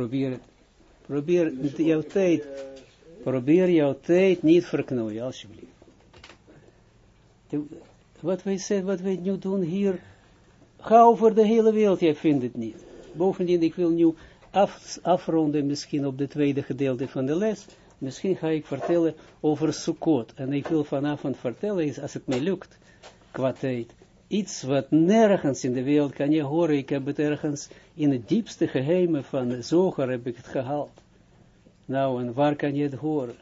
probeer het, probeer jouw tijd, probeer jouw tijd niet verknoeien, alsjeblieft. wat wij zeggen, wat wij nu doen hier, ga over de hele wereld, jij vindt het niet. Bovendien, ik wil nu af, afronden misschien op het tweede gedeelte van de les. Misschien ga ik vertellen over Sukkot. En ik wil vanavond vertellen, als het mij lukt, qua tijd, iets wat nergens in de wereld kan je horen. Ik heb het ergens in het diepste geheimen van de zoger heb ik het gehaald. Nou, en waar kan je het horen?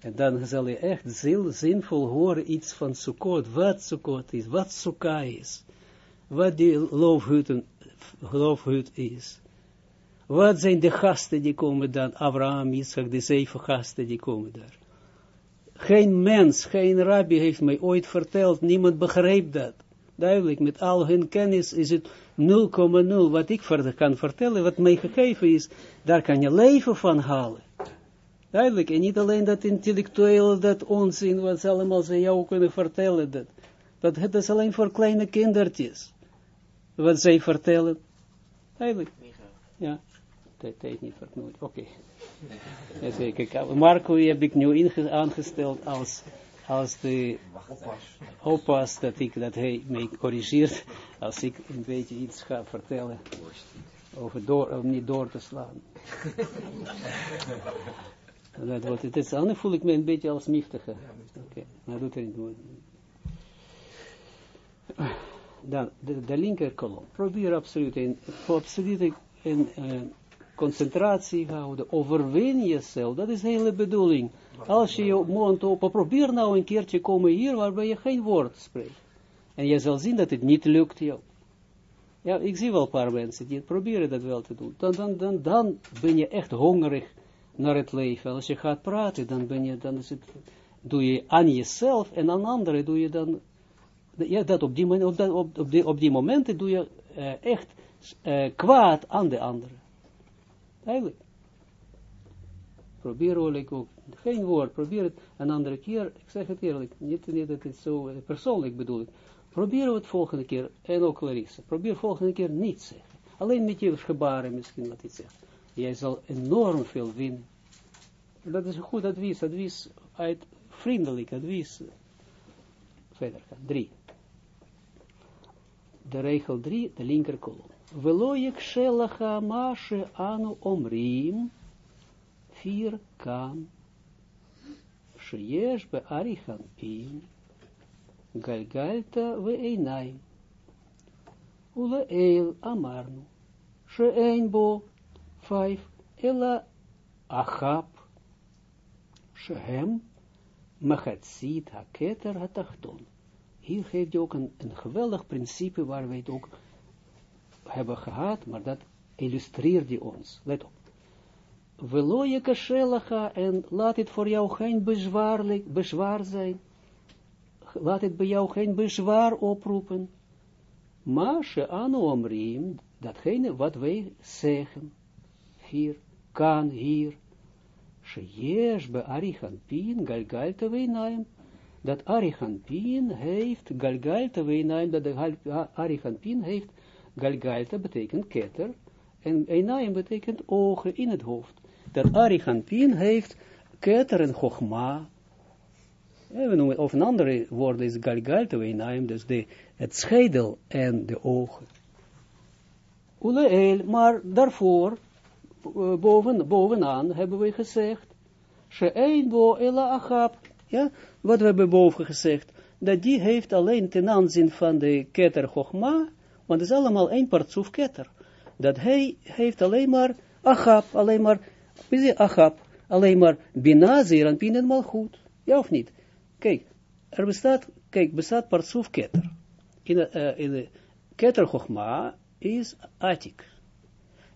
En dan zal je echt zin, zinvol horen iets van Sukkot, wat Sukkot is, wat Sukkah is, wat die loofhut is. Wat zijn de gasten die komen dan? Abraham, Isaac, de zeven gasten die komen daar. Geen mens, geen rabbi heeft mij ooit verteld, niemand begreep dat. Duidelijk, met al hun kennis is het 0,0 wat ik verder kan vertellen, wat mij gegeven is, daar kan je leven van halen. Duidelijk, en niet alleen dat intellectueel, dat onzin, wat ze allemaal ze jou kunnen vertellen, dat, dat het is alleen voor kleine kindertjes, wat zij vertellen. Duidelijk. Ja tijd niet verknoeid. Oké. Okay. Marco heb ik nu aangesteld als, als de oppas dat, ik, dat hij mij corrigeert als ik een beetje iets ga vertellen over door, om niet door te slaan. dat wordt, het is anders voel ik me een beetje als miftige. Oké, maar doet er niet doen. Dan, de, de linker kolom. Probeer absoluut in, absoluut uh, concentratie houden, overwin jezelf, dat is de hele bedoeling. Als je je mond open, probeer nou een keertje komen hier, waarbij je geen woord spreekt. En je zal zien dat het niet lukt jou. Ja, ik zie wel een paar mensen die proberen dat wel te doen. Dan, dan, dan, dan ben je echt hongerig naar het leven. Als je gaat praten, dan ben je, dan doe je aan jezelf en aan anderen doe je dan, ja, dat op die, op, die, op die momenten doe je uh, echt uh, kwaad aan de anderen. Eigenlijk. Probeer ook, geen woord, probeer het een andere keer, ik zeg het eerlijk, niet, niet dat het zo eh, persoonlijk bedoel ik, probeer het volgende keer, en ook Larissa, probeer volgende keer niet zeggen. Alleen met je gebaren misschien wat iets zegt. Jij zal enorm veel winnen. Dat is een goed advies, advies uit vriendelijk advies. Verder gaan, drie. De regel drie, de linker kolom. Veloyek shelacha anu omrim, vier kan, sheyesh be arichan pin, galgalta ve einaim, ule eil amarnu, she'ein bo, vijf, ela achap, shehem, machatzit haketer hatachton. Hier geeft hij ook een, een geweldig principe waar wij het ook hebben gehad, maar dat illustreert die ons. Let op. Veloje kashelacha en laat het voor jou geen bezwaarlijk, bezwaar zijn. Laat het bij jou geen bezwaar oproepen. Maar she anu omrim, datgene wat wij zeggen, hier, kan hier, she yesh be arichanpin galgalta weinaim, dat arichanpin heeft, galgalta weinaim, dat de arichanpin heeft, Galgalta betekent ketter. En Einaim betekent ogen in het hoofd. Dat Arigantin heeft ketter en chogma. Of een andere woord is Galgalta Einaim, dus de, het schedel en de ogen. Uleel, maar daarvoor, uh, boven, bovenaan hebben we gezegd, She'ein bo ja, wat we hebben boven gezegd, dat die heeft alleen ten aanzien van de ketter chogma, want het is allemaal één partsoef ketter. Dat hij heeft alleen maar achab, alleen maar, achab, alleen maar bina, zeer en pin en malchut. Ja of niet? Kijk, er bestaat, kijk, bestaat partsoef ketter. In uh, ketter is atik.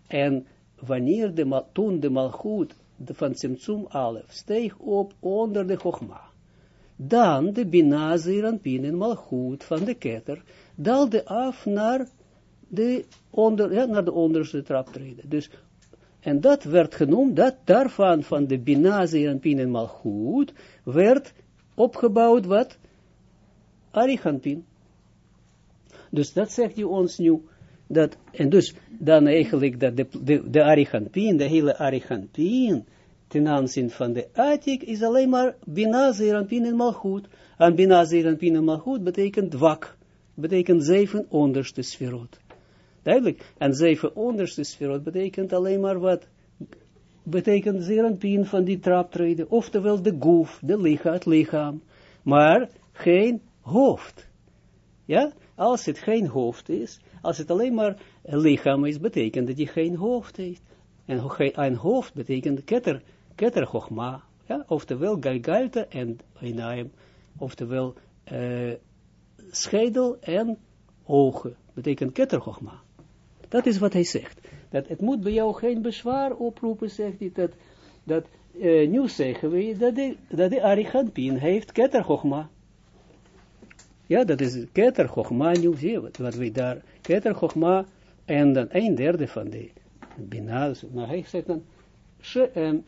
En wanneer de, toen de malchut van Tsimtsum Alef steeg op onder de chogma, dan de bina, zeer en en malchut van de ketter, daalde af naar de, onder, ja, naar de onderste traptreden. Dus, en dat werd genoemd, dat daarvan, van de Binazi en en Malchut, werd opgebouwd wat? Arichanpin. Dus dat zegt hij ons nu, dat, en dus dan eigenlijk dat de, de, de Arichampin, de hele Arichampin, ten aanzien van de Atik, is alleen maar Bina, Zeranpin en Malchut. En Bina, Zeranpin en Malchut betekent wak, betekent zeven onderste sferot. Duidelijk. En zeven onderste sferot betekent alleen maar wat? Betekent Zeranpin van die traptreden, oftewel de goef, de lichaam, het lichaam. Maar geen hoofd. Ja, als het geen hoofd is, als het alleen maar lichaam is, betekent dat hij geen hoofd heeft. En een hoofd betekent ketter, ketter chogma, ja, oftewel galgalta en einaim, oftewel uh, schedel en ogen, betekent ketter chogma. Dat is wat hij zegt. Dat het moet bij jou geen bezwaar oproepen, zegt hij, dat, dat uh, nu zeggen we dat de, dat Arichampin heeft ketter chogma. Ja, dat is Keter Chochma, nu zie je wat, wat we daar, Keter Chochma, en dan een derde van de Bina, maar hij zegt dan, um,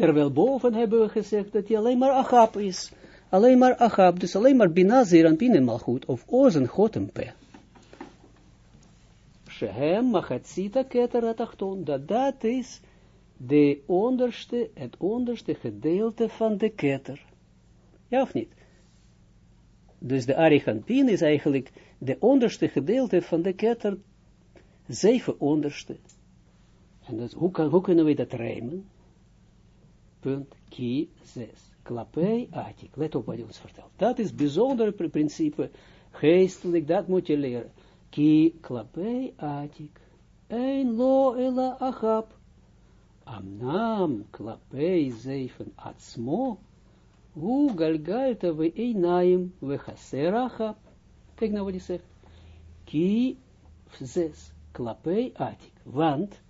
terwijl boven hebben we gezegd dat hij alleen maar Achab is, alleen maar Achab, dus alleen maar Bina, Zeran, mal goed, of Ozen, Gotempe. Shehem, Machatzita, Keter, Atachton, dat dat is de onderste, het onderste gedeelte van de Keter. Ja of niet? Dus de Arigantin is eigenlijk de onderste gedeelte van de ketter, zeven onderste. En dus, hoe, kan, hoe kunnen we dat rijmen? Punt, ki, zes. Klapei, atik. Let op wat hij ons vertelt. Dat is bijzonder principe, geestelijk, dat moet je leren. Ki, klapei, atik. Ein lo ela achab. Amnam, klapei, zeven, atzmo. Hoe galgalta we einaim we chaseracha. Kijk nou wat hij zegt. Ki zes klapei atik. Want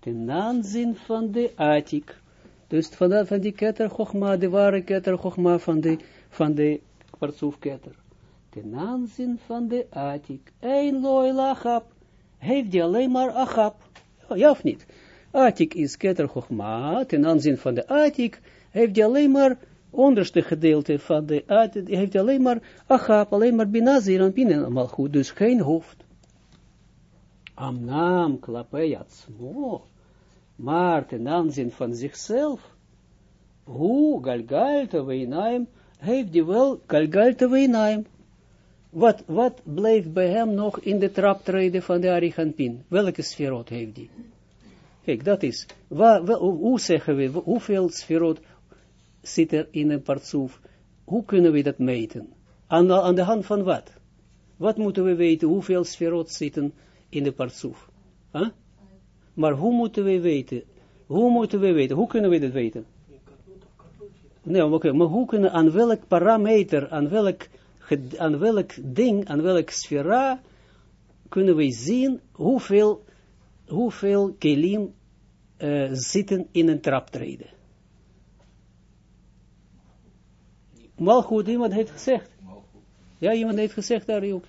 ten aanzien van de atik. Dus van, van die ketter chogma, de ware ketter chogma van de, van de kwartsoef ketter. Ten aanzien van de atik. Een looi lachap. Heeft die alleen maar achap. Ja of niet? Atik is ketter chogma. Ten aanzien van de atik heeft die alleen maar onderste gedeelte van de aarde, heeft alleen maar achap, alleen maar binazir en binnen allemaal goed, dus geen hoofd. Amnam klapeyatsmo, maar ten aanzien van zichzelf, hoe galgalte weinaim, heeft hij wel galgalte weinaim. Wat, wat bleef bij hem nog in de traptreden van de Arigantin? Welke sferot heeft hij? Kijk, dat is, waar, hoe zeggen we, hoeveel sferot, zit er in een partsoef. Hoe kunnen we dat meten? Aan aan de hand van wat? Wat moeten we weten? Hoeveel sferot zitten in de partsoef? Huh? Maar hoe moeten we weten? Hoe moeten we weten? Hoe kunnen we dat weten? Nee, oké, okay, maar hoe kunnen, aan welk parameter, aan welk, aan welk ding, aan welk sfera kunnen we zien hoeveel, hoeveel kelim uh, zitten in een traptreden? Malchut, iemand heeft gezegd. Ja, iemand heeft gezegd daar ook.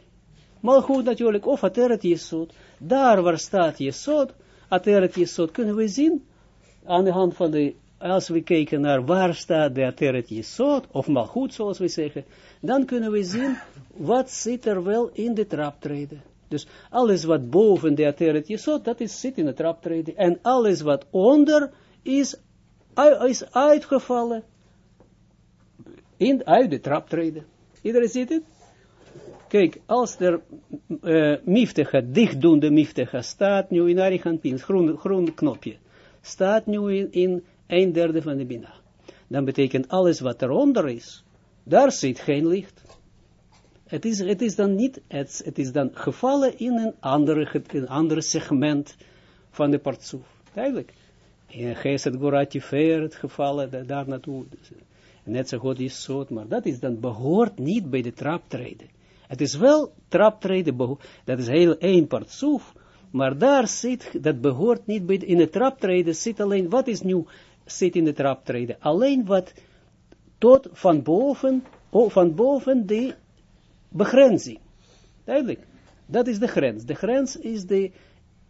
Malchut natuurlijk, of Ateret Jesod. Daar waar staat Jesod, Ateret Jesod, kunnen we zien, aan de hand van de, als we kijken naar waar staat de Ateret Jesod, of Malchut zoals we zeggen, dan kunnen we zien, wat zit er wel in de traptreden. Dus alles wat boven de Ateret Jesod, dat is, zit in de traptreden. En alles wat onder is, is uitgevallen in, uit de trap treden. Iedereen ziet het? Kijk, als er uh, miftecha, dichtdoende miftecha, staat nu in Arigantin, groen, groen knopje, staat nu in, in een derde van de bina. Dan betekent alles wat eronder is, daar zit geen licht. Het is, het is dan niet, het, het is dan gevallen in een andere, een andere segment van de partsoef. Duidelijk. In Geset Gorati Fer, het gevallen, daar naartoe net zo goed is zo, maar dat is dan behoort niet bij de traptreden. Het is wel traptreden, dat is heel één partsoef, maar daar zit, dat behoort niet bij, in de traptreden zit alleen, wat is nu, zit in de traptreden? Alleen wat tot van boven, oh, van boven de begrenzing. Duidelijk. Dat is de grens. De grens is de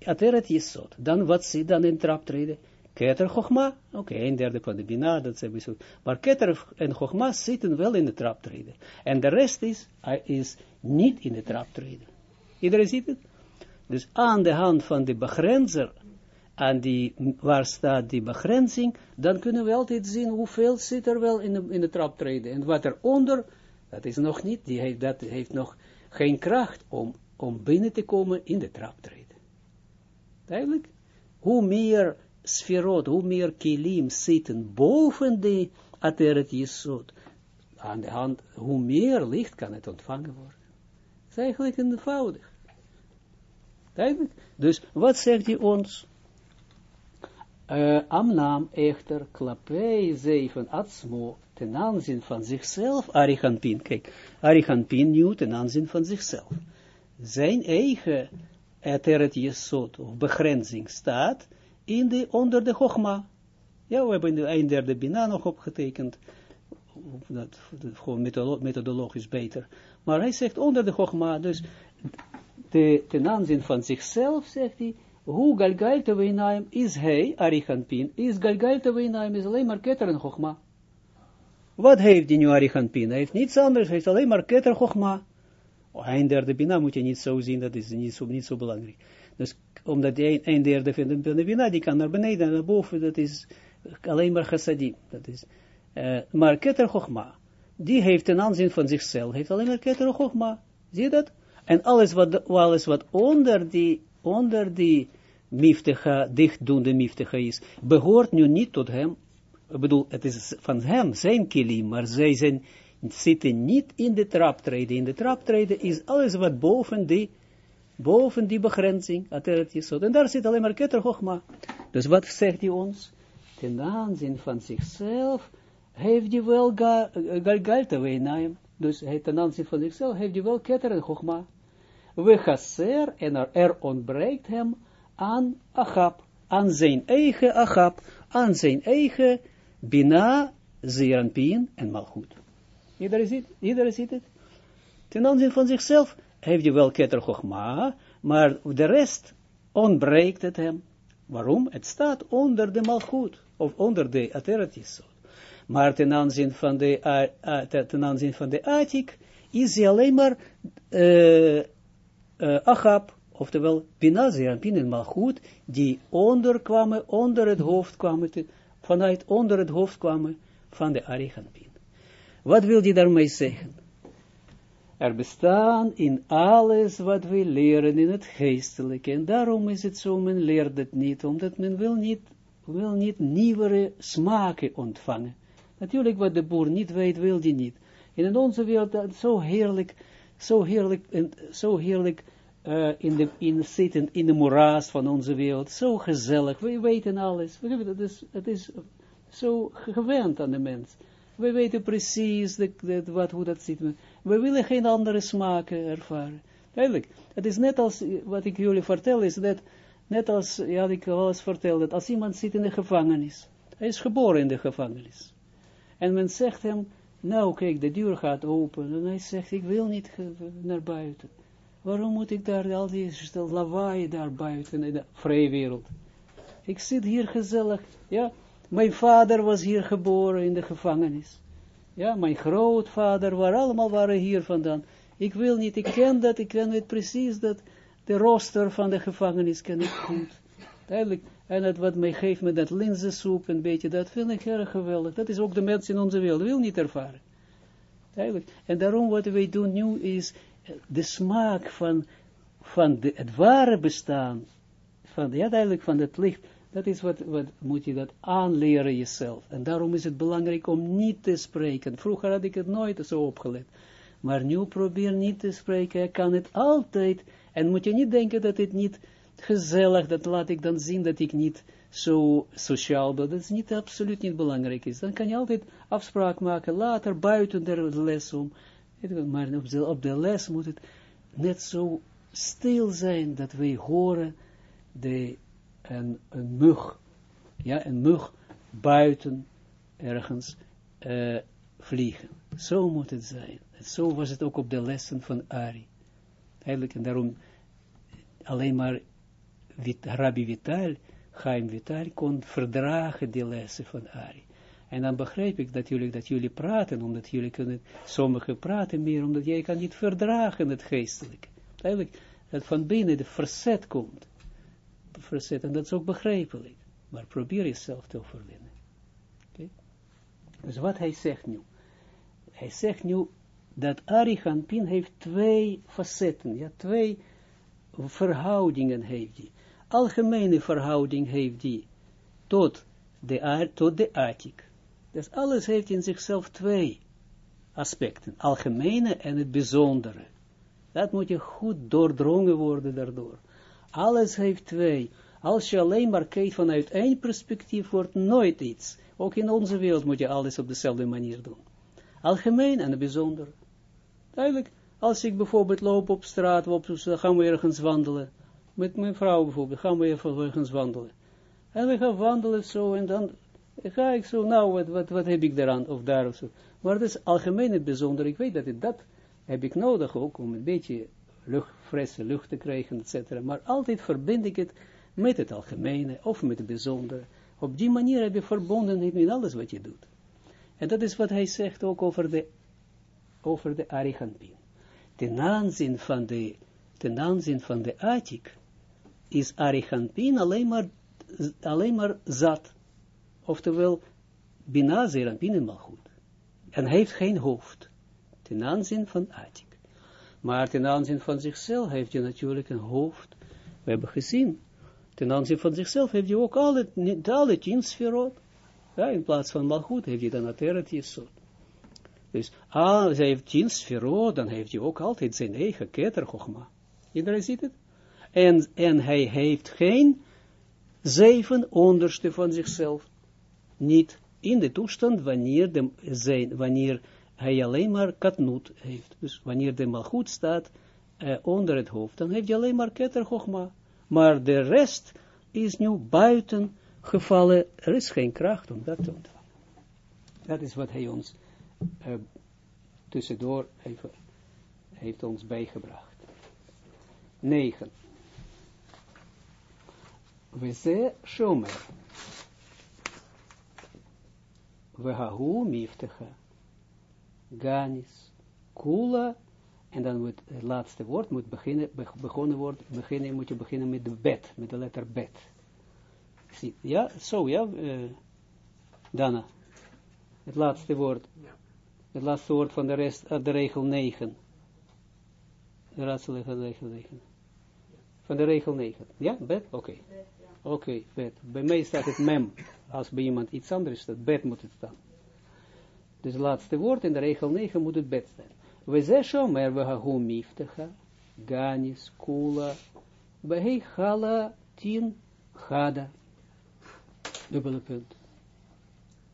Ateret. Dan wat zit dan in traptreden? Keter Chogma, oké, okay, een derde van de Bina, dat hebben we Maar Keter en Chogma zitten wel in de traptreden. En de rest is, is niet in de traptreden. Iedereen ziet het? Dus aan de hand van de begrenzer, aan die, waar staat die begrenzing, dan kunnen we altijd zien hoeveel zit er wel in de, in de traptreden. En wat eronder, dat is nog niet, die heeft, dat heeft nog geen kracht om, om binnen te komen in de traptreden. Duidelijk? Hoe meer sferot, hoe meer kilim zitten boven de ateret jesot, aan de hand, hoe meer licht kan het ontvangen worden. Het is eigenlijk eenvoudig. Duidelijk? Dus wat zegt hij ons? Uh, Amnam echter klapei zeven atzmo ten aanzien van zichzelf, Arihanpin, kijk, Arihanpin nu ten aanzien van zichzelf. Zijn eigen eteret jesot, of begrenzing, staat in de, onder de Chogma. Ja, we hebben de een derde Bina nog opgetekend, dat, gewoon methodologisch beter. Maar hij zegt onder de Chogma, dus de, ten aanzien van zichzelf, zegt hij, hoe Galgal Teweinaim is hij, Arichanpin, is Galgal Teweinaim, is alleen maar Keter en Chogma. Wat heeft die nu Arichanpin? Hij heeft niets anders, hij heeft alleen maar Keter Chogma. Een derde Bina moet je niet zo zien, dat is niet zo, niet zo belangrijk. Dus omdat die een, derde van de Bina, die kan naar beneden en naar boven, dat is alleen maar chassadim. Dat is, uh, maar Keter Chogma, die heeft ten aanzien van zichzelf, heeft alleen maar Keter Chogma. Zie je dat? En alles wat, alles wat onder die, onder die miftige, dichtdoende miftige is, behoort nu niet tot hem. Ik bedoel, het is van hem, zijn kilim, maar zij zijn, zitten niet in de traptreden. In de traptreden is alles wat boven die, boven die begrenzing, en daar zit alleen maar keter Dus wat zegt hij ons? Ten aanzien van zichzelf heeft hij wel galgalta weenaim. Dus hij ten aanzien van zichzelf heeft hij wel keter en chogma we chasser, en er, er ontbreekt hem aan Achab, aan zijn eigen Achab, aan zijn eigen Bina, Zeranpien en Malchut. Iedereen ziet, iedereen ziet het? Ten aanzien van zichzelf heeft hij wel Keter Chochma, maar de rest ontbreekt het hem. Waarom? Het staat onder de Malchut, of onder de Ateratis. Maar ten aanzien van de, uh, ten van de Atik, is hij alleen maar uh, uh, Achab, oftewel Binazir en en Malchut, die onder kwamen, onder het hoofd kwamen, te, vanuit onder het hoofd kwamen van de Arichanpin. Wat wil hij daarmee zeggen? Er bestaan in alles wat we leren in het geestelijke, en daarom is het zo, men leert het niet, omdat men wil niet, wil niet nieuwere smaken ontvangen. Natuurlijk wat de boer niet weet, wil die niet. En in onze wereld, zo heerlijk, zo heerlijk, en zo heerlijk uh, in, de, in zitten in de moraas van onze wereld. Zo gezellig, we weten alles. Het is, het is zo gewend aan de mens. We weten precies de, wat, hoe dat zit. We willen geen andere smaken ervaren. Duidelijk. Het is net als, wat ik jullie vertel, is dat, net als, ja, ik al eens verteld, dat als iemand zit in de gevangenis. Hij is geboren in de gevangenis. En men zegt hem, nou kijk, de deur gaat open. En hij zegt, ik wil niet naar buiten. Waarom moet ik daar al die lawaai daar buiten in de vrije wereld? Ik zit hier gezellig, ja. Mijn vader was hier geboren in de gevangenis. Ja, mijn grootvader, waar allemaal waren hier vandaan. Ik wil niet, ik ken dat, ik ken het precies, dat de rooster van de gevangenis ken ik goed. Duidelijk. En het wat mij geeft met dat linzensoep, een beetje, dat vind ik erg geweldig. Dat is ook de mensen in onze wereld, wil niet ervaren. Duidelijk. En daarom wat wij doen nu is, de smaak van, van de, het ware bestaan, van, ja duidelijk van het licht, dat is wat, wat moet je dat aanleren jezelf. En daarom is het belangrijk om niet te spreken. Vroeger had ik het nooit zo opgelet. Maar nu probeer niet te spreken. Ik kan het altijd. En moet je niet denken dat het niet gezellig, dat laat ik dan zien dat ik niet zo sociaal ben. Dat is niet absoluut niet belangrijk. Dan kan je altijd afspraak maken, later buiten de les om. Maar op de, op de les moet het net zo stil zijn dat wij horen de, een, een mug, ja, een mug buiten ergens uh, vliegen. Zo moet het zijn. Zo was het ook op de lessen van Ari. Eigenlijk, en daarom alleen maar Rabbi Vital, Chaim Vital, kon verdragen die lessen van Ari. En dan begrijp ik natuurlijk dat jullie praten, omdat jullie kunnen, sommigen praten meer, omdat jij kan niet verdragen het geestelijke. Eigenlijk, dat van binnen de verzet komt. Verzet, en dat is ook begrijpelijk. Maar probeer jezelf te overwinnen. Dus wat hij zegt nu. Hij zegt nu dat Arihanpin heeft twee facetten, ja, twee verhoudingen heeft hij. Algemene verhouding heeft hij tot de, tot de Atik. Dus alles heeft in zichzelf twee aspecten, algemene en het bijzondere. Dat moet je goed doordrongen worden daardoor. Alles heeft twee. Als je alleen maar kijkt vanuit één perspectief, wordt nooit iets. Ook in onze wereld moet je alles op dezelfde manier doen. Algemeen en bijzonder. Duidelijk, als ik bijvoorbeeld loop op straat, op, gaan we ergens wandelen. Met mijn vrouw bijvoorbeeld, gaan we ergens wandelen. En we gaan wandelen zo, en dan ga ik zo, nou, wat, wat, heb ik daaraan, of daar of zo. Maar het is algemeen het bijzonder. Ik weet dat ik dat heb ik nodig ook, om een beetje lucht, frisse lucht te krijgen, etc. Maar altijd verbind ik het met het algemene, of met het bijzondere. Op die manier heb je verbonden met alles wat je doet. En dat is wat hij zegt ook over de, over de Ariganpin. Ten aanzien van de, ten aanzien van de Atik, is Ariganpin alleen maar, alleen maar zat. Oftewel, Bina Zeranpin goed. En heeft geen hoofd. Ten aanzien van Atik. Maar ten aanzien van zichzelf heeft hij natuurlijk een hoofd. We hebben gezien. Ten aanzien van zichzelf heeft hij ook alle, alle tien sferot. Ja, in plaats van Malchut heeft hij dan Ateret Yesod. Dus, ah, zij heeft tien sferot, dan heeft hij ook altijd zijn eigen keter. Iedereen ziet het? En, en hij heeft geen zeven onderste van zichzelf. Niet in de toestand wanneer, de, zijn, wanneer hij alleen maar katnoot heeft. Dus wanneer de malgoed staat uh, onder het hoofd, dan heeft hij alleen maar keter Chogma. Maar de rest is nu buiten gevallen, er is geen kracht om dat te ontvangen. Dat is wat hij ons uh, tussendoor even, heeft ons bijgebracht. 9. We ze shomer. We hahu miftecha. Ganis. Kula. En dan moet het laatste woord moet beginnen, begonnen worden, beginnen, moet je beginnen met de bet, met de letter bet. Ja, zo, ja, uh, Dana. Het laatste woord. Het laatste woord van de rest, uh, de regel 9. De laatste van de regel 9. Van de regel 9. Ja, bet? Oké. Okay. Oké, okay, bet. Bij mij staat het mem. Als bij iemand iets anders staat, bet moet het staan. Dus het laatste woord in de regel 9 moet het bet staan. We maar we gaan miftecha, ganis, kula, we gala, tien, gada dubbele punt.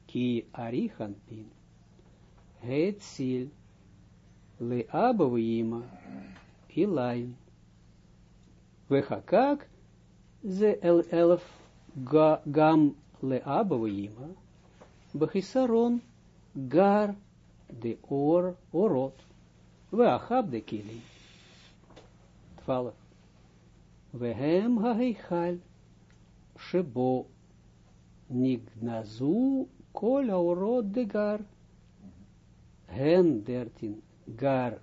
Ki arichan pin. Het sil. Le abavima. Ilain. Vechakak. Ze el elf ga, gam le abavima. Bechisaron. Gar de or orot. Veachab de kilim. Twaalf. Vehem ha Shebo nignazu kol aurot de gar, hen dertin gar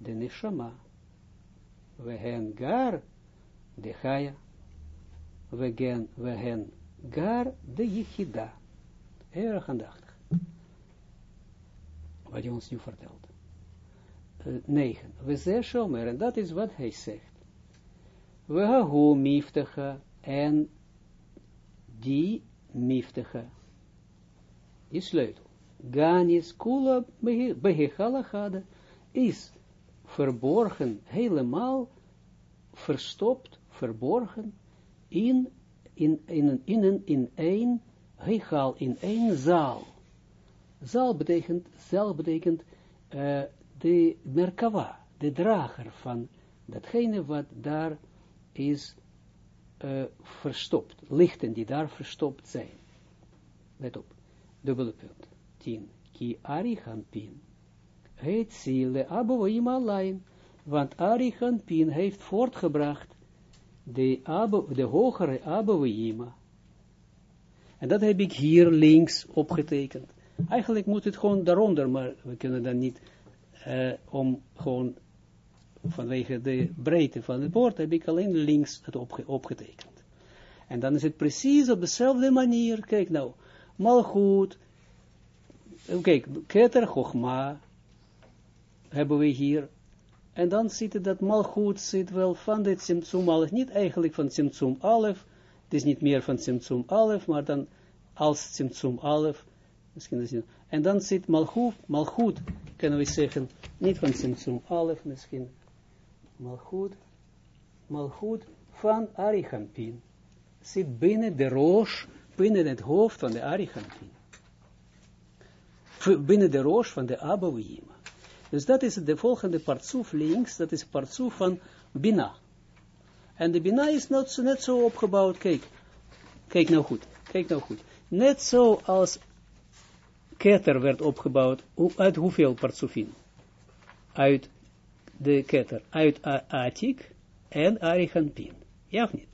de neshama, we hen gar de chaya, we gen, we hen gar de yichida. Erg aandachtig. Wat hij ons nu vertelt. Uh, negen. We zeggen shomer, en dat is wat hij zegt. We hahu miftecha, en die miftige. Die sleutel. Ganis kula behechalachada is verborgen, helemaal verstopt, verborgen in, in, in, in, in, een hechal, in één zaal. Zaal betekent, betekent uh, de merkava, de drager van datgene wat daar is uh, verstopt, lichten die daar verstopt zijn. Let op, dubbele punt, 10. Ki Arichampin heet ziele Aboim alleen, want Arichampin heeft voortgebracht de, abo, de hogere. En dat heb ik hier links opgetekend. Eigenlijk moet het gewoon daaronder, maar we kunnen dan niet uh, om gewoon vanwege de breedte van het woord, heb ik alleen links het opgetekend. En dan is het precies op dezelfde manier, kijk nou, malgoed, kijk, keter, hebben we hier, en dan ziet het dat malgoed zit wel van dit simtsum alef, niet eigenlijk van simtsum alef, het is niet meer van simtsum alef, maar dan als simtsum alef, misschien en dan zit malgoed, malgoed, kunnen we zeggen, niet van simtsum alef, misschien malgoed, malgoed van Arichampin, zit binnen de roos, binnen het hoofd van de Arichampin, binnen de roos van de Abouima. Dus dat is de volgende partsoef links, dat is partsoef van Bina. En de Bina is net, net zo opgebouwd, kijk, kijk nou goed, kijk nou goed. Net zo als ketter werd opgebouwd, uit hoeveel partsoefin? Uit de ketter, uit Atik en Arichanpin. Ja of niet?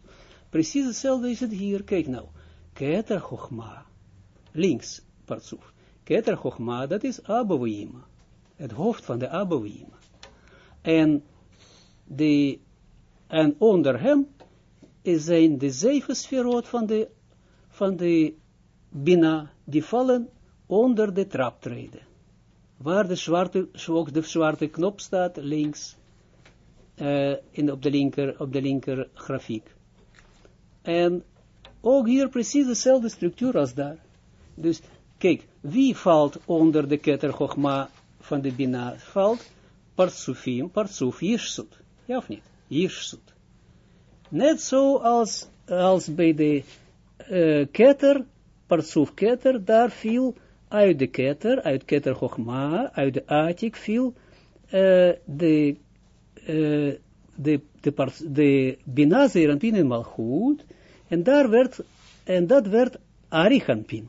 Precies hetzelfde is het hier, kijk nou. Keter Chochma, links partsoef. Keter Chochma, dat is Abouima het hoofd van de Abouim. En, de, en onder hem zijn de zeven sferot van de, van de Bina, die vallen onder de traptreden. Waar de zwarte, de zwarte knop staat, links, uh, in, op, de linker, op de linker grafiek. En ook hier precies dezelfde structuur als daar. Dus kijk, wie valt onder de keter Chochma van de Bina valt, Parsufim, Parsuf, Yishsut. Ja of niet? Yishsut. Net zo als, als bij de uh, ketter, Parsuf ketter, daar viel uit de ketter, uit ketter Chochma, uit de Atik viel uh, de, uh, de, de, de in Malchut, en daar werd, en dat werd Arichanpin.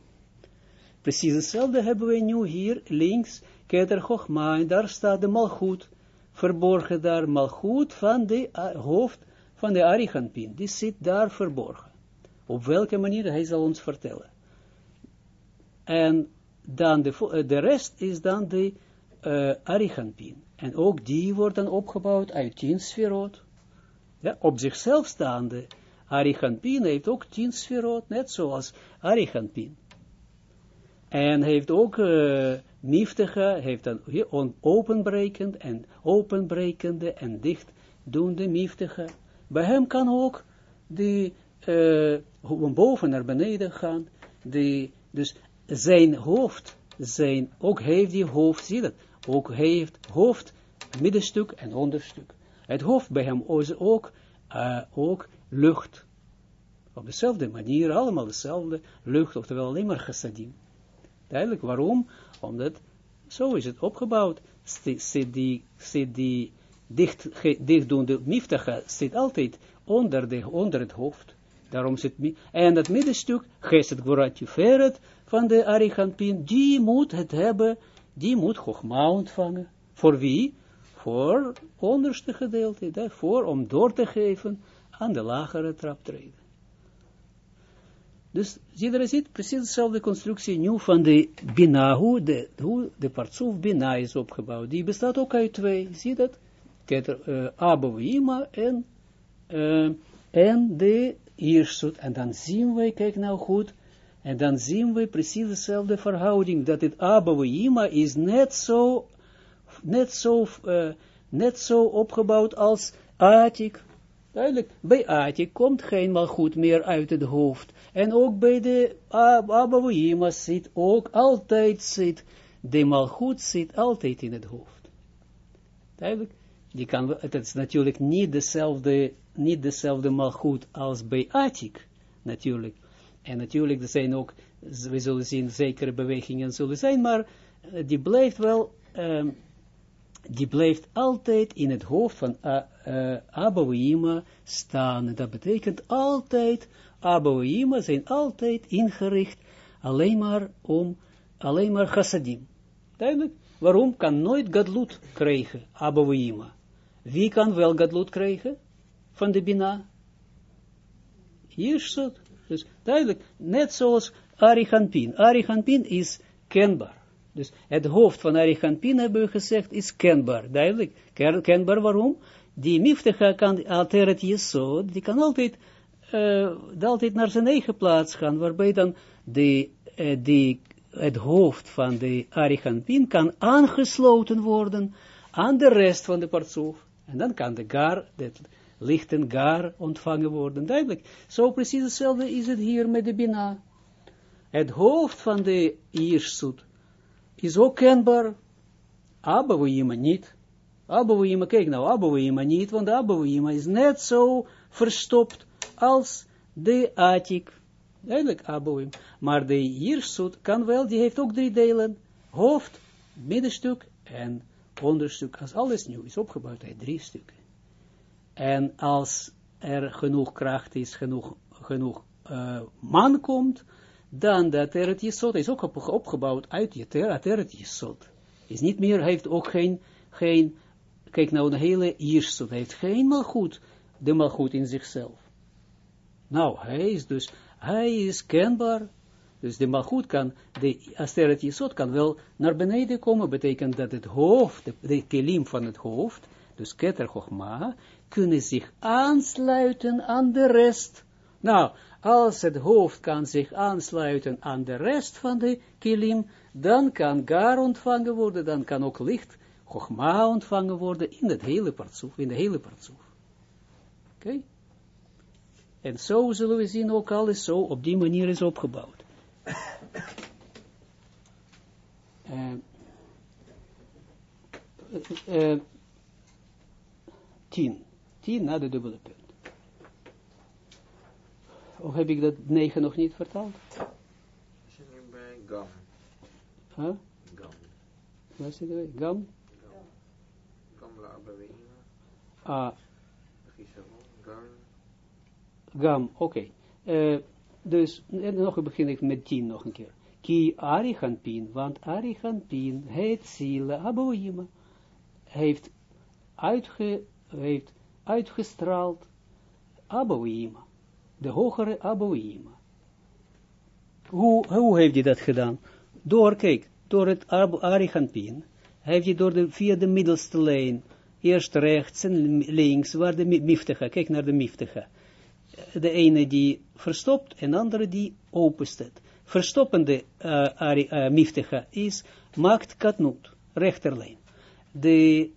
Precies hetzelfde hebben we nu hier links Keter Chochma, en daar staat de malgoed, verborgen daar, malgoed van de uh, hoofd van de Arichanpin, die zit daar verborgen. Op welke manier, hij zal ons vertellen. En dan de, uh, de rest is dan de uh. En ook die wordt dan opgebouwd uit tien sferot. Ja, op zichzelf staande. Arichanpin heeft ook tien sferot, net zoals Arichanpin. En heeft ook uh, heeft dan openbrekend en openbrekende en dichtdoende miftige. Bij hem kan ook die uh, boven naar beneden gaan. Die, dus zijn hoofd, zijn, ook heeft die hoofd, zie dat, ook heeft hoofd, middenstuk en onderstuk. Het hoofd bij hem is ook, uh, ook lucht. Op dezelfde manier, allemaal dezelfde lucht, oftewel alleen maar chassadim. Duidelijk, waarom? Omdat, zo is het opgebouwd, zit die, zit dicht, dichtdoende miftacha, zit altijd onder, de, onder het hoofd. Daarom zit, en dat middenstuk, geset gvorat van de Arichampin, die moet het hebben, die moet Chogma ontvangen. Voor wie? Voor onderste gedeelte, daarvoor om door te geven aan de lagere traptreden. Dus iedereen ziet precies dezelfde constructie nu van de Bina, hoe de, hoe de Bina is opgebouwd. Die bestaat ook uit twee, zie dat? Keter, uh, en, uh, en de Iersut. En dan zien we, kijk nou goed, en dan zien we precies dezelfde verhouding, dat het Abouima is net zo, net zo, uh, net zo opgebouwd als Atik, Duidelijk, bij Atik komt geen goed meer uit het hoofd. En ook bij de Abouima zit ook altijd zit, de malgoed zit altijd in het hoofd. Duidelijk, die kan, het is natuurlijk niet dezelfde, niet dezelfde malgoed als bij Atik, natuurlijk. En natuurlijk, er zijn ook, we zullen zien, zekere bewegingen zullen zijn, maar eh, die blijft wel, um, die blijft altijd in het hoofd van uh, staan. Dat betekent altijd, Abouima zijn altijd ingericht alleen maar om, alleen maar chassadim. Duidelijk? Waarom kan nooit gadlut krijgen, Abouima? Wie kan wel gadlut krijgen van de Bina? Hier Dus duidelijk, net zoals Arihanpin. Arihanpin is kenbaar. Dus het hoofd van Arichampin hebben we gezegd is kenbaar, duidelijk. Kenbaar waarom? Die miftige kan alteret zo, die kan altijd, uh, altijd naar zijn eigen plaats gaan, waarbij dan de, uh, die, het hoofd van de Arichampin kan aangesloten worden aan de rest van de partsoef. En dan kan de gar, lichten gar ontvangen worden. Duidelijk. Zo precies hetzelfde is het hier met de Bina. Het hoofd van de Iersut is ook kenbaar. Abouima niet. Abouima, kijk nou, Abouima niet, want Abouima is net zo verstopt als de Atik. Eigenlijk Abouim. Maar de Iersut kan wel, die heeft ook drie delen. Hoofd, middenstuk en onderstuk. Als alles nieuw is opgebouwd uit drie stukken. En als er genoeg kracht is, genoeg, genoeg uh, man komt, dan dat er het is ook opgebouwd uit het Eret Jesod. Is niet meer, heeft ook geen, geen kijk nou, de hele Iersod heeft geen malgoed, de malgoed in zichzelf. Nou, hij is dus, hij is kenbaar, dus de malgoed kan, de Asteret kan wel naar beneden komen, betekent dat het hoofd, de, de kelim van het hoofd, dus Keter Chochma, kunnen zich aansluiten aan de rest. Nou, als het hoofd kan zich aansluiten aan de rest van de kilim, dan kan gar ontvangen worden, dan kan ook licht, chogma ontvangen worden in het hele partsoef, in de hele partsoef. Oké? En zo zullen we zien ook alles zo op die manier is opgebouwd. uh, tien. Tien na de dubbele punt. Of heb ik dat negen nog niet vertaald? We zijn nu bij Gam. Huh? Gam. Waar zitten we? Gam? Gam la Abawina. Ah. Gam. Gam, oké. Okay. Uh, dus, en nog begin ik met tien nog een keer. Ki Arichanpin, want Arichanpin heet Sile Aboima, heeft, uitge, heeft uitgestraald Aboima de hogere Aboïma. Hoe, hoe heeft hij dat gedaan? Door, kijk, door het Ariganpin, heeft hij door de, via de middelste lijn, eerst rechts en links, waar de miftige, kijk naar de miftige. De ene die verstopt en de andere die openstaat. Verstoppende uh, miftige is, maakt katnoot, rechterlijn. De,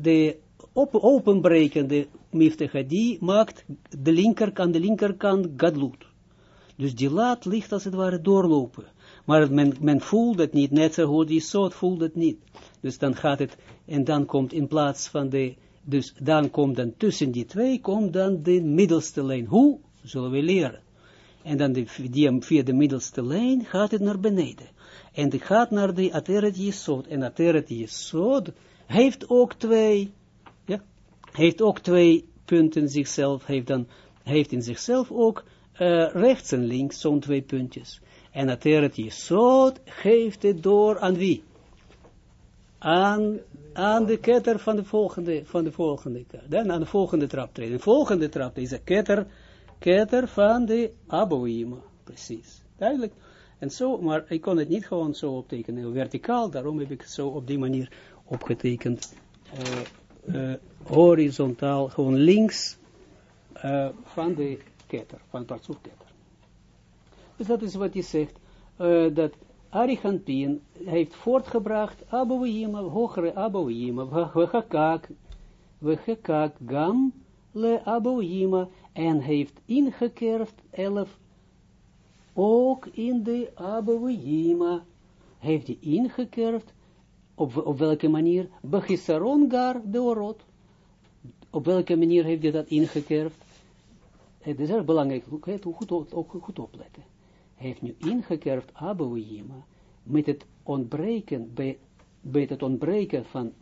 de op, openbrekende miftige, die maakt de linkerkant, de linkerkant gadloed. Dus die laat licht als het ware doorlopen. Maar men, men voelt het niet, net zo goed die soort voelt het niet. Dus dan gaat het, en dan komt in plaats van de, dus dan komt dan tussen die twee, komt dan de middelste lijn. Hoe? Zullen we leren. En dan de, die, via de middelste lijn gaat het naar beneden. En het gaat naar de Ateret Yesod. En Ateret Yesod heeft ook twee heeft ook twee punten zichzelf, heeft, dan, heeft in zichzelf ook uh, rechts en links zo'n twee puntjes. En het Eret Jesod geeft het door aan wie? Aan, aan de ketter van de volgende, van de volgende, dan aan de volgende traptreden. De volgende trap is de ketter, ketter van de Aboïma, precies. Duidelijk. En zo, maar ik kon het niet gewoon zo optekenen, verticaal, daarom heb ik het zo op die manier opgetekend. Uh, uh, horizontaal, gewoon links uh, van de ketter, van het partsoefketter. Dus dat is wat hij zegt, uh, dat Arichampin heeft voortgebracht Abouima, hogere Abouima, we gekak gam le Abouima, en heeft ingekerfd elf, ook in de Abouima, heeft hij ingekerfd op, welke manier? Begisaron gar de orot. Op welke manier heeft hij dat ingekerfd? Het is erg belangrijk, goed, ook goed opletten. Hij heeft nu ingekerfd Abouima met het ontbreken, bij, bij het ontbreken van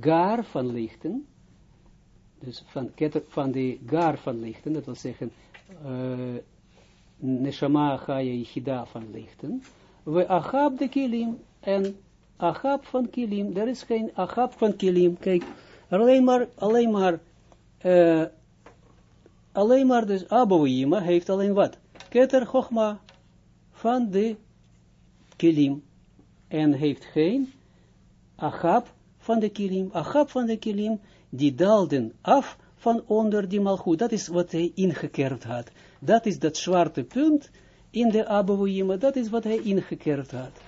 gar van lichten, dus van, van de gar van lichten, dat wil zeggen, uh, neshama chaya yichida van lichten, we achab de kilim, en Achab van Kilim, er is geen Achab van Kilim, kijk, alleen maar, alleen maar, uh, alleen maar dus Abouima heeft alleen wat? Keter Chochma van de Kilim. en heeft geen Achab van de kilim, Achab van de kilim, die daalden af van onder die malgoed. Dat is wat hij ingekerfd had. Dat is dat zwarte punt in de Abouima, dat is wat hij ingekerfd had.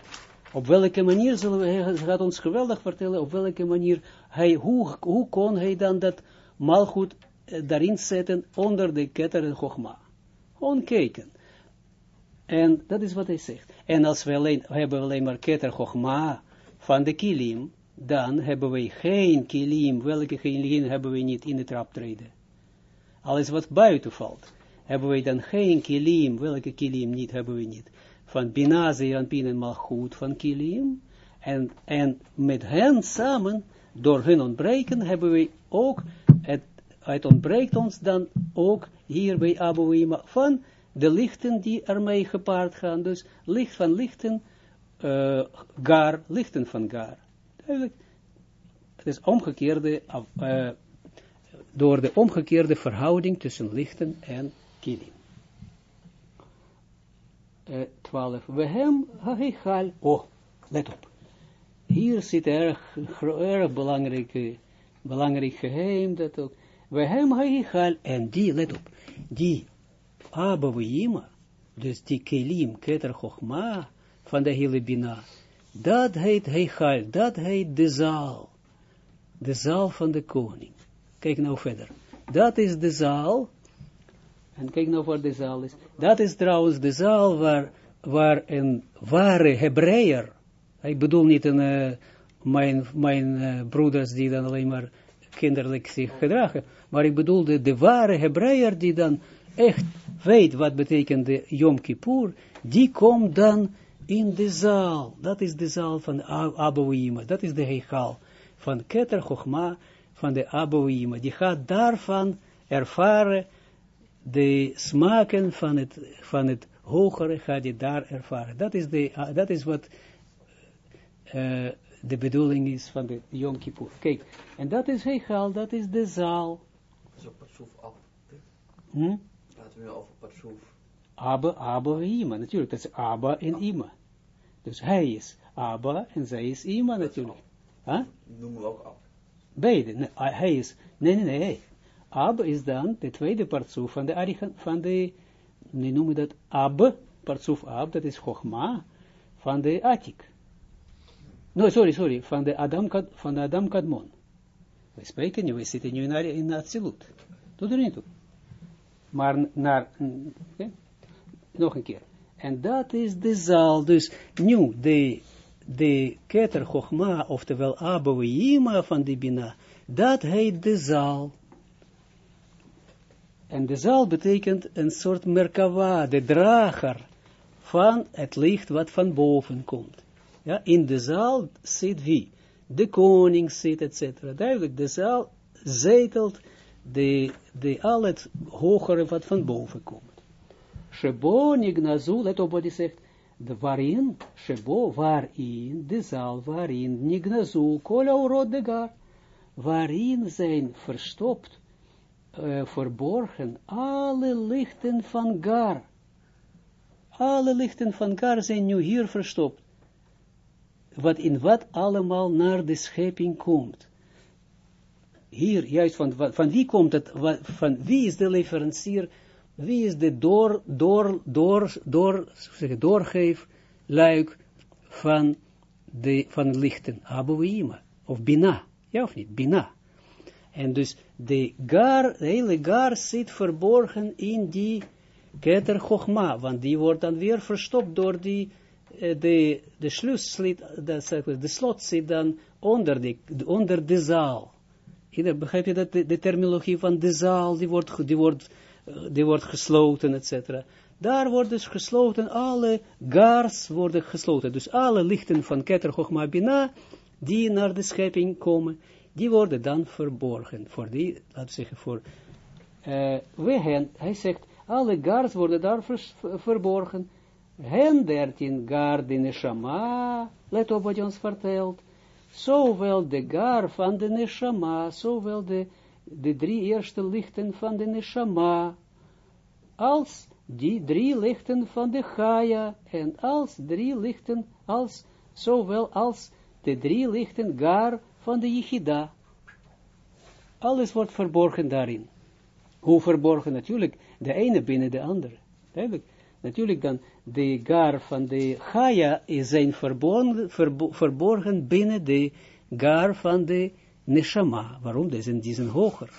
Op welke manier, zullen we, hij gaat ons geweldig vertellen, op welke manier hij, hoe, hoe kon hij dan dat malgoed eh, daarin zetten onder de ketter en chogma. Gewoon kijken. En dat is wat hij zegt. En als we alleen, hebben alleen maar ketter chogma van de kilim, dan hebben we geen kilim, welke kilim hebben we niet in de traptreden. Alles wat buiten valt, hebben we dan geen kilim, welke kilim niet hebben we niet. Van Binazi en Pin en Malchut van kilim, en, en met hen samen, door hun ontbreken, hebben we ook, het, het ontbreekt ons dan ook hier bij Abu van de lichten die ermee gepaard gaan. Dus licht van lichten, uh, gar, lichten van gar. Duidelijk. Het is omgekeerde, uh, door de omgekeerde verhouding tussen lichten en kilim. Uh, 12. We hem haichal. Oh, let op. Hier zit erg, erg belangrijk, belangrijk geheim, dat ook. We hem haichal. En die, let op, die Abba dus die kelim, keter chochma, van de hele bina, dat heet heichal, dat heet de zaal, de zaal van de koning. Kijk nou verder. Dat is de zaal, en kijk nou waar de zaal is. Dat is trouwens de zaal waar, waar een ware Hebreeër, ik bedoel niet uh, mijn, mijn uh, broeders die dan alleen maar kinderlijk zich gedragen, maar ik bedoel de, de ware Hebreeër die dan echt weet wat betekent de Yom Kippur, die komt dan in de zaal. Dat is de zaal van Abouima. Dat is de heichal van Keter Chochma van de Abouima. Die gaat daarvan ervaren de smaken van het, van het hogere gaat je daar ervaren. Dat is, de, dat is wat uh, de bedoeling is van de Yom Kippur. Kijk, en dat is heichal, dat is de zaal. Dat is ook af. Hm? praten we over Patshoef. Abba, Abba en Ima, natuurlijk. Dat is Abba en Ima. Dus hij is Abba en zij is Ima natuurlijk. Huh? Noemen we ook Ab. Beide. Nee, hij is, nee, nee, nee. Abba is dan de tweede partsoef van de, van de, we noemen dat Ab, partsoef Ab, dat is Chogma, van de Atik. No, sorry, sorry, van de Adam, van de Adam Kadmon. We spreken nu, we zitten nu in, in Atsilut. Doe er niet toe maar naar, okay? nog een keer. En dat is de zaal, dus nu, de, de keter Chochma, oftewel Abouima van de Bina, dat heet de zaal. En de zaal betekent een soort merkava, de drager van het licht wat van boven komt. Ja, in de zaal zit wie? De koning zit, etc. Duidelijk, de zaal zetelt de, de al het hogere wat van boven komt. Shebo nignazu, let op wat hij zegt, de waarin, Shebo, waarin, de zaal, waarin, nignazu, kola urod de waarin zijn verstopt, uh, verborgen, alle lichten van gar. Alle lichten van gar zijn nu hier verstopt. Wat in wat allemaal naar de schepping komt. Hier juist van, van wie komt het, van wie is de leverancier, wie is de door, door, door, door, doorgeef, luik van de, van lichten, Abouima, of Bina, ja of niet, Bina. En dus de gar, de hele gar zit verborgen in die keter Chochma, want die wordt dan weer verstopt door die, de, de slus, de, de slot zit dan onder de, onder de zaal. Ieder, begrijp je dat de, de, terminologie van de zaal, die wordt, die wordt, eh, die wordt gesloten, etc. Daar wordt dus gesloten, alle gars worden gesloten. Dus alle lichten van Keter Chochma Bina, die naar de schepping komen, die worden dan verborgen. Voor die, laten zeggen, voor uh, we hen, hij zegt, alle gars worden daar verborgen. Hen dertien gar de neshama, let op wat je ons vertelt, zowel de gar van de neshama, zowel de, de drie eerste lichten van de neshama, als die drie lichten van de Gaia, en als drie lichten, als zowel als de drie lichten gar van de Yichida. Alles wordt verborgen daarin. Hoe verborgen? Natuurlijk, de ene binnen de andere. Duidelijk. Natuurlijk dan, de gar van de Chaya is zijn verborgen, verborgen binnen de gar van de Neshama. Waarom? Die zijn, die zijn hoger.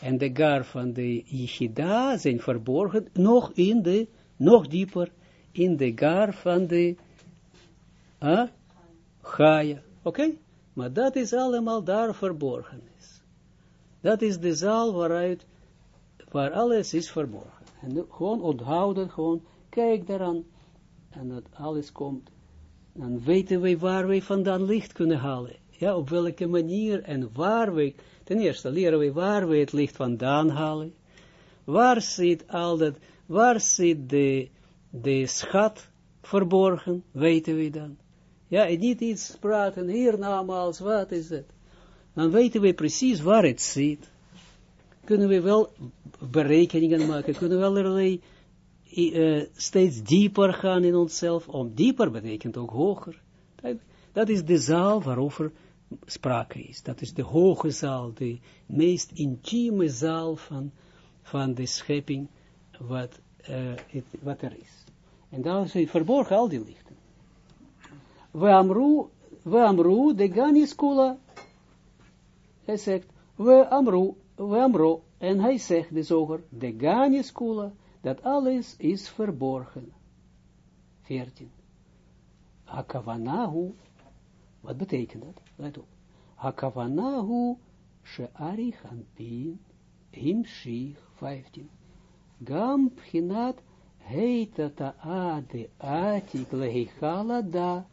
En de gar van de Yichida zijn verborgen nog in de, nog dieper, in de gar van de Chaya. Oké? Maar dat is allemaal daar verborgen is. Dat is de zaal waaruit, waar alles is verborgen. En gewoon onthouden, gewoon kijk daaraan. En dat alles komt. Dan weten wij waar wij vandaan licht kunnen halen. Ja, op welke manier en waar we, ten eerste leren we waar we het licht vandaan halen. Waar zit al dat, waar zit de, de schat verborgen, weten we dan. Ja, en niet iets praten, hier namaals, wat is het? Dan weten we precies waar het zit. Kunnen we wel berekeningen maken, kunnen we allerlei uh, steeds dieper gaan in onszelf. Om dieper betekent ook hoger. Dat is de zaal waarover sprake is. Dat is de hoge zaal, de meest intieme zaal van, van de schepping wat, uh, wat er is. En daar zijn verborgen al die lichten. We amru, we amru, de ganiskula. Hij zegt, we amru, we amru, en hij zegt de zoger, de ganiskula, dat alles is verborgen. 14. Hakavanahu, wat betekent dat? Let op. Hakavanahu, she'ari hanpin, himshich, 15. Gam pchinat heitata ade atik lehichala da,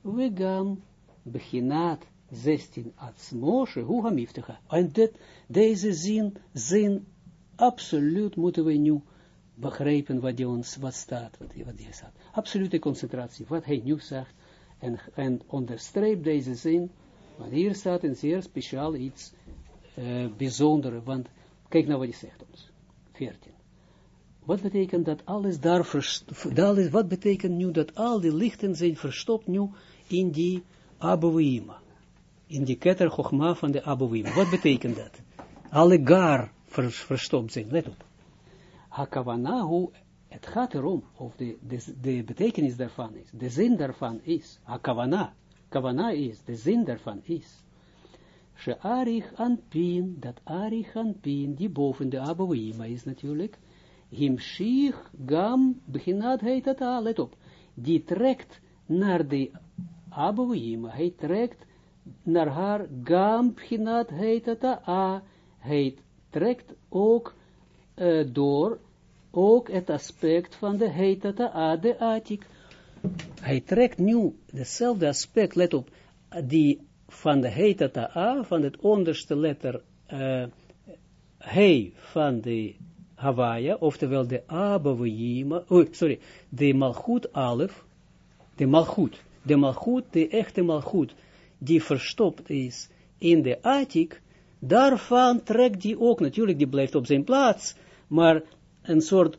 Wegam beginat 16 atsmoshe, hoe hamiftecha. En dit, deze zin, zin, absoluut moeten we nu begrijpen wat, die ons, wat staat, wat, wat die staat. Absolute concentratie, wat hij nu zegt, en, en onderstreep deze zin, want hier staat een zeer speciaal iets uh, want kijk nou wat hij zegt ons. 14. Wat betekent dat alles daar verstopt, wat betekent nu dat al die lichten zijn verstopt nu in die Abouima. In die ketter Chochma van de Abouima. Wat betekent dat? Alle gar verstopt zijn, let op. Hakavanahu, het gaat erom, of de, de, de betekenis daarvan is, de zin daarvan is, hakavana, kavana is, de zin daarvan is, She arich anpin, dat arich anpin, die boven de Abouima is natuurlijk, himshich gam, dat al, let op, die trekt naar de Abouima, hij trekt naar haar gam, beginat heet dat a, hij trekt ook uh, door, ook het aspect van de heetata a, de atik. Hij trekt nu dezelfde aspect, let op, die van de heetata a, van het onderste letter uh, he van de Hawaii, oftewel de Abouima, oh, sorry, de Malchut Alef, de Malchut, de Malchut, de echte Malchut, die verstopt is in de Atik, daarvan trekt die ook, natuurlijk, die blijft op zijn plaats, maar een soort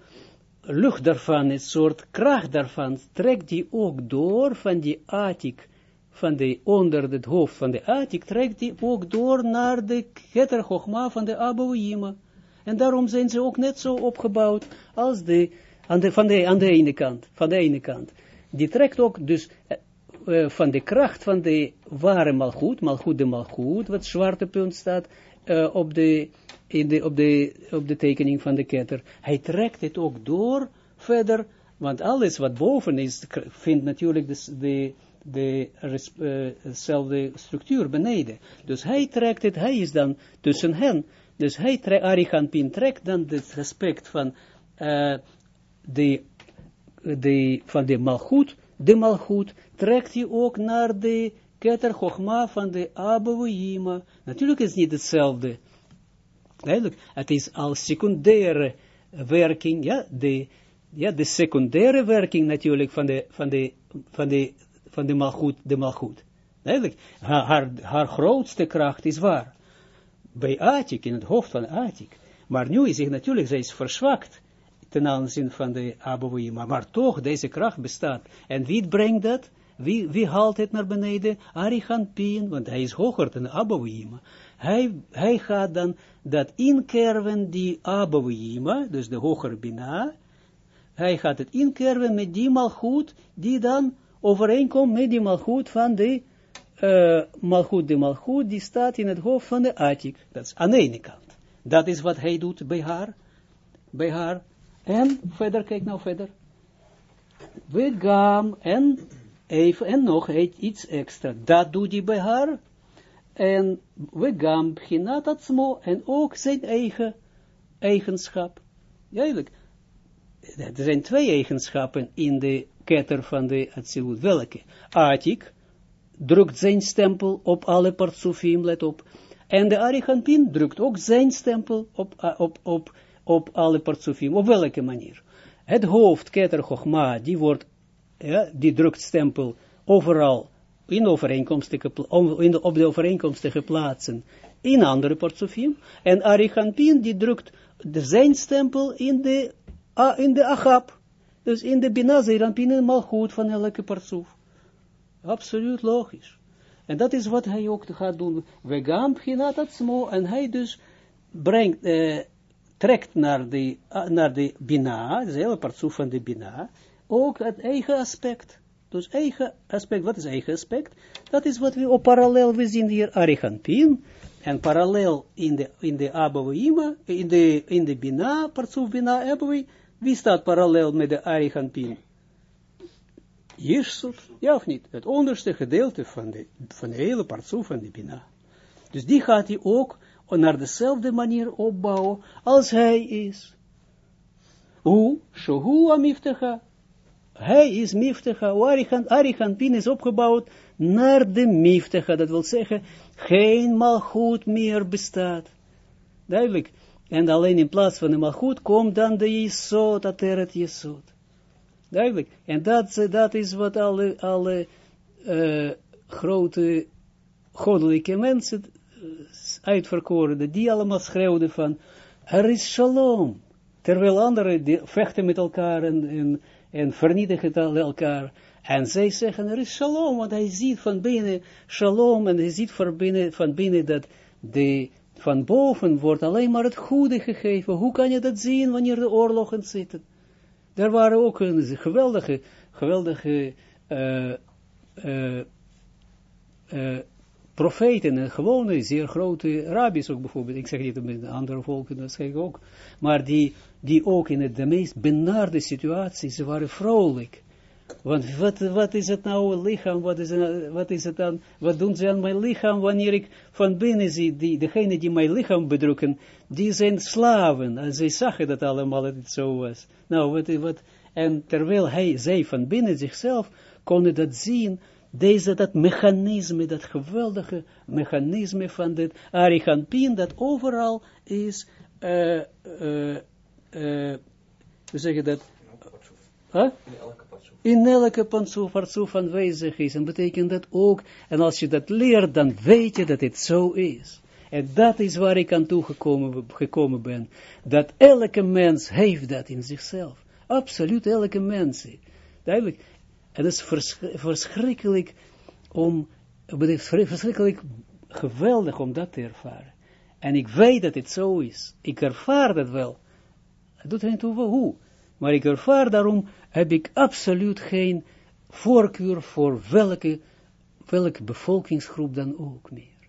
lucht daarvan, een soort kracht daarvan, trekt die ook door van die Atik, van de onder het hoofd van de Atik, trekt die ook door naar de Keter van de Abouima. En daarom zijn ze ook net zo opgebouwd als de, aan de, van de, aan de ene kant, van de ene kant. Die trekt ook dus uh, van de kracht van de ware malgoed, malgoed de malgoed, wat zwarte punt staat uh, op, de, in de, op, de, op de tekening van de ketter. Hij trekt het ook door verder, want alles wat boven is, vindt natuurlijk de, de, de uh, structuur beneden. Dus hij trekt het, hij is dan tussen hen. Dus hij trekt, Arichanpin trekt dan het respect van uh, de, de, van de malgoed, de malgoed, trekt hij ook naar de keter Chochma van de Abouima. Natuurlijk is het niet hetzelfde. Eigenlijk, het is als secundaire werking, ja, de, ja, de secundaire werking natuurlijk van de, van de, van de, van de malgoed, de malgoed. Haar, haar, haar grootste kracht is waar. Bij Atik, in het hoofd van Atik. Maar nu is hij natuurlijk, zij is verzwakt ten aanzien van de Abouima. Maar toch, deze kracht bestaat. En wie brengt dat? wie, wie haalt het naar beneden? Arichanpin, want hij is hoger dan Abouima. Hij, hij gaat dan dat inkerven, die Abouima, dus de hogere Bina, hij gaat het inkerven met die malgoed, die dan overeenkomt met die malgoed van de uh, malgoed, de malgoed, die staat in het hoofd van de Atik. Dat is aan de ene kant. Dat is wat hij doet bij haar. Bij haar. En verder, kijk nou verder. We gaan en even, en nog iets extra. Dat doet hij bij haar. En we gaan beginnen dat en ook zijn eigen eigenschap. Duidelijk. Er zijn twee eigenschappen in de ketter van de Atsilut. Welke? Atik drukt zijn stempel op alle partsufim, let op. En de Arichampin drukt ook zijn stempel op, uh, op, op, op alle partsufim. Op welke manier? Het hoofd, Keter Chochma, die wordt, ja, die drukt stempel overal in overeenkomstige, in op de overeenkomstige plaatsen in andere partsufim. En Arichampin, die drukt de zijn stempel in de, uh, in de Achab. Dus in de Binazerampin, mal goed van elke partsuf. Absoluut logisch. En dat is wat hij ook gaat doen. We gaan beginnen dat smo, en hij dus brengt, eh, trekt naar de, uh, naar de bina, de hele van de bina, ook het eigen aspect. Dus eigen aspect, wat is eigen aspect? Dat is wat we op parallel, we zien hier Arichanpin, en parallel in de, in de Abouima, in de, in de bina, partsoef bina, Aboui, wie staat parallel met de Arichanpin? Jirsut, ja of niet? Het onderste gedeelte van de, van de hele partsoef van de Bina. Dus die gaat hij ook naar dezelfde manier opbouwen als hij is. Hoe? Shohu amiftecha. Hij is miftecha. Arichan, Pin is opgebouwd naar de miftecha. Dat wil zeggen, geen malgoed meer bestaat. Duidelijk. En alleen in plaats van de malgoed komt dan de jesot, dat er het jesot. Duidelijk. En dat, dat is wat alle, alle uh, grote goddelijke mensen uh, uitverkoren, die allemaal schreeuwden van, er is shalom. Terwijl anderen vechten met elkaar en, en, en vernietigen elkaar. En zij zeggen, er is shalom, want hij ziet van binnen shalom, en hij ziet van binnen, van binnen dat de, van boven wordt alleen maar het goede gegeven. Hoe kan je dat zien wanneer de oorlogen zitten? Daar waren ook een geweldige, geweldige uh, uh, uh, profeten, en gewone, zeer grote rabbis ook bijvoorbeeld, ik zeg niet met andere volken, dat zeg ik ook, maar die, die ook in de meest benarde situaties, ze waren vrolijk. Want wat, wat is het nou, lichaam, wat is, het, wat is het dan, wat doen ze aan mijn lichaam, wanneer ik van binnen zie, die, degene die mijn lichaam bedrukken, die zijn slaven, en zij zagen dat allemaal, dat het zo was. Nou, wat, wat, en terwijl hij, zij van binnen zichzelf, konden dat zien, deze, dat mechanisme, dat geweldige mechanisme van dit Arichampin, dat overal is, uh, uh, uh, we zeggen dat, huh? In elke partsoef aanwezig is. En betekent dat ook, en als je dat leert, dan weet je dat het zo is. En dat is waar ik aan toe gekomen, ben. Dat elke mens heeft dat in zichzelf. Absoluut elke mens. Duidelijk. Het is verschrikkelijk om, verschrikkelijk geweldig om dat te ervaren. En ik weet dat het zo is. Ik ervaar dat wel. Het doet er niet toe hoe. Maar ik ervaar daarom, heb ik absoluut geen voorkeur voor welke, welke bevolkingsgroep dan ook meer.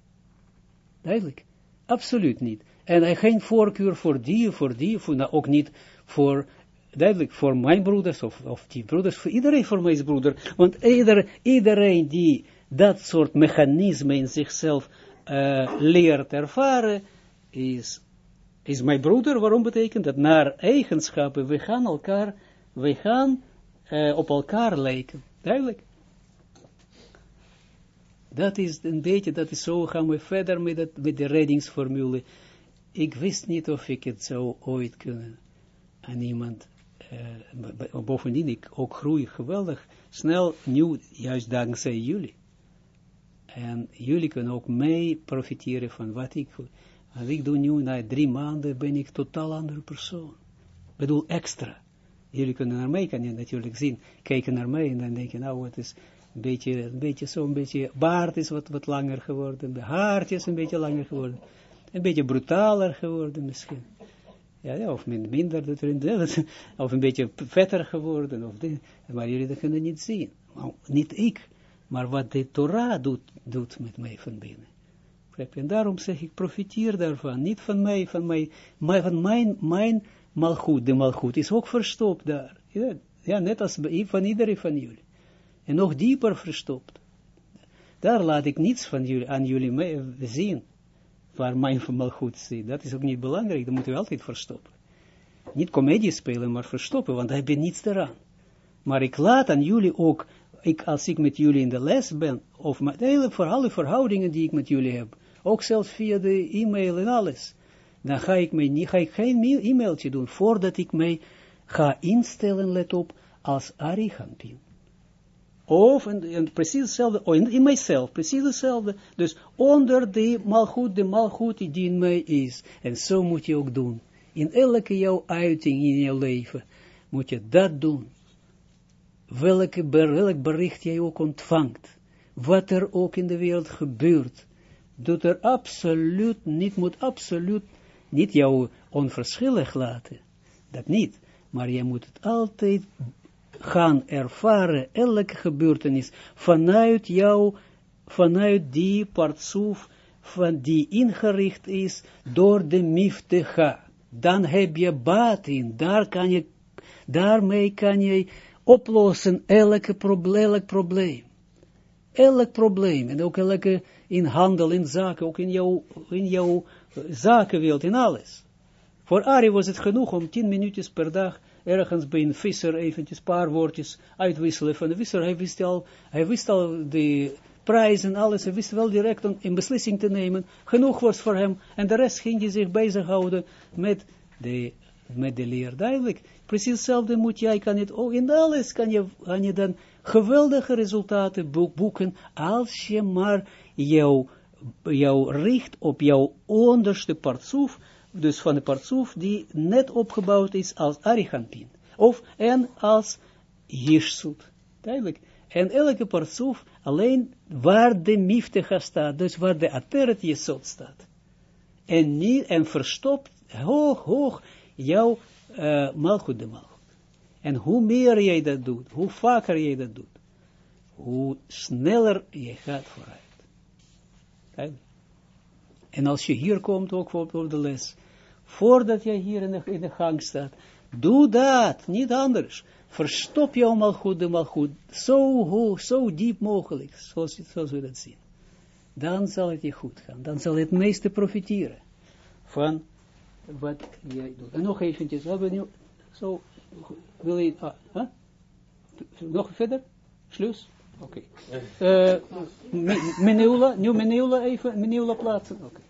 Duidelijk. Absoluut niet. En hij geen voorkeur voor die, voor die, voor, nou, ook niet voor, duidelijk, voor mijn broeders, of, of die broeders, voor iedereen voor mijn broeder. Want ieder, iedereen die dat soort mechanismen in zichzelf uh, leert ervaren, is is mijn broeder, waarom betekent dat? Naar eigenschappen, we gaan elkaar, we gaan uh, op elkaar lijken. Duidelijk. Dat is een beetje, dat is zo, gaan we verder met, het, met de reddingsformule. Ik wist niet of ik het zou ooit kunnen aan iemand, uh, bovendien ik ook groei geweldig snel, nieuw, juist dankzij jullie. En jullie kunnen ook mee profiteren van wat ik als ik doe nu, na drie maanden, ben ik totaal andere persoon. Ik bedoel, extra. Jullie kunnen naar mij, kan je natuurlijk zien, kijken naar mij en dan denk je, nou, wat is, Een beetje, een beetje zo'n beetje, baard is wat, wat langer geworden, de haartje is een beetje langer geworden. Een beetje brutaler geworden misschien. Ja, ja of min- minder, dat of een beetje vetter geworden, of dit, maar jullie dat kunnen niet zien. Nou, niet ik, maar wat de Torah doet, doet met mij van binnen. En daarom zeg ik, profiteer daarvan, niet van mij, van, mij, maar van mijn, mijn malgoed, de malgoed is ook verstopt daar. Ja, net als van iedereen van jullie. En nog dieper verstopt. Daar laat ik niets van jullie, aan jullie zien, waar mijn malgoed zit. Dat is ook niet belangrijk, dat moeten we altijd verstoppen. Niet comedie spelen, maar verstoppen, want daar je niets eraan. Maar ik laat aan jullie ook, ik, als ik met jullie in de les ben, of met voor alle verhoudingen die ik met jullie heb, ook zelfs via de e-mail en alles, dan ga ik, mij niet, ga ik geen mail- e-mailtje doen, voordat ik mij ga instellen, let op, als Arihampin. Of, en, precies hetzelfde, oh, in, in mijzelf, precies hetzelfde. Dus onder de malgoed, de malgoed die in mij is. En zo moet je ook doen. In elke jouw uiting in je leven moet je dat doen. Welke, welk bericht jij ook ontvangt. Wat er ook in de wereld gebeurt. Doet er absoluut niet, moet absoluut niet jou onverschillig laten. Dat niet. Maar je moet het altijd gaan ervaren, elke gebeurtenis, vanuit jou, vanuit die partsoef, van die ingericht is door de miftecha. Dan heb je baat in, daar kan je, daarmee kan je oplossen elke elk probleem. Elk probleem, en ook elke in handel, in zaken, ook in jouw, in jouw eh, zakenwereld, in alles. Voor Ari was het genoeg om tien minuutjes per dag ergens bij een visser eventjes een paar woordjes uitwisselen van de visser. Hij wist al, hij wist al de prijs en alles, hij wist wel direct om een beslissing te nemen. Genoeg was voor hem. En de rest ging hij zich bezighouden met de, met de leer. Duidelijk. Precies hetzelfde moet jij, kan het ook in alles kan je, kan je dan geweldige resultaten boek- boeken als je maar jou, jou richt op jouw onderste partsoef, dus van de partsoef die net opgebouwd is als Arichampin. Of en als Jirsut. Duidelijk. En elke partsoef alleen waar de miftecha staat, dus waar de ateret jesot staat. En niet, en verstopt hoog, hoog jouw uh, malchut de malchut. En hoe meer jij dat doet, hoe vaker jij dat doet, hoe sneller je gaat vooruit. En als je hier komt, ook voor, voor de les, voordat je hier in de, in de gang staat, doe dat, niet anders. Verstop jou maar goed, de maar goed, zo hoog, zo diep mogelijk, zoals, zoals we dat zien. Dan zal het je goed gaan, dan zal het meeste profiteren van wat jij doet. En nog eventjes, we hebben nu, zo, wil je, ah, huh? nog verder? Sluis? Oké. Okay. Uh, Meneula, nu Meneula even, Meneula plaatsen. Oké. Okay.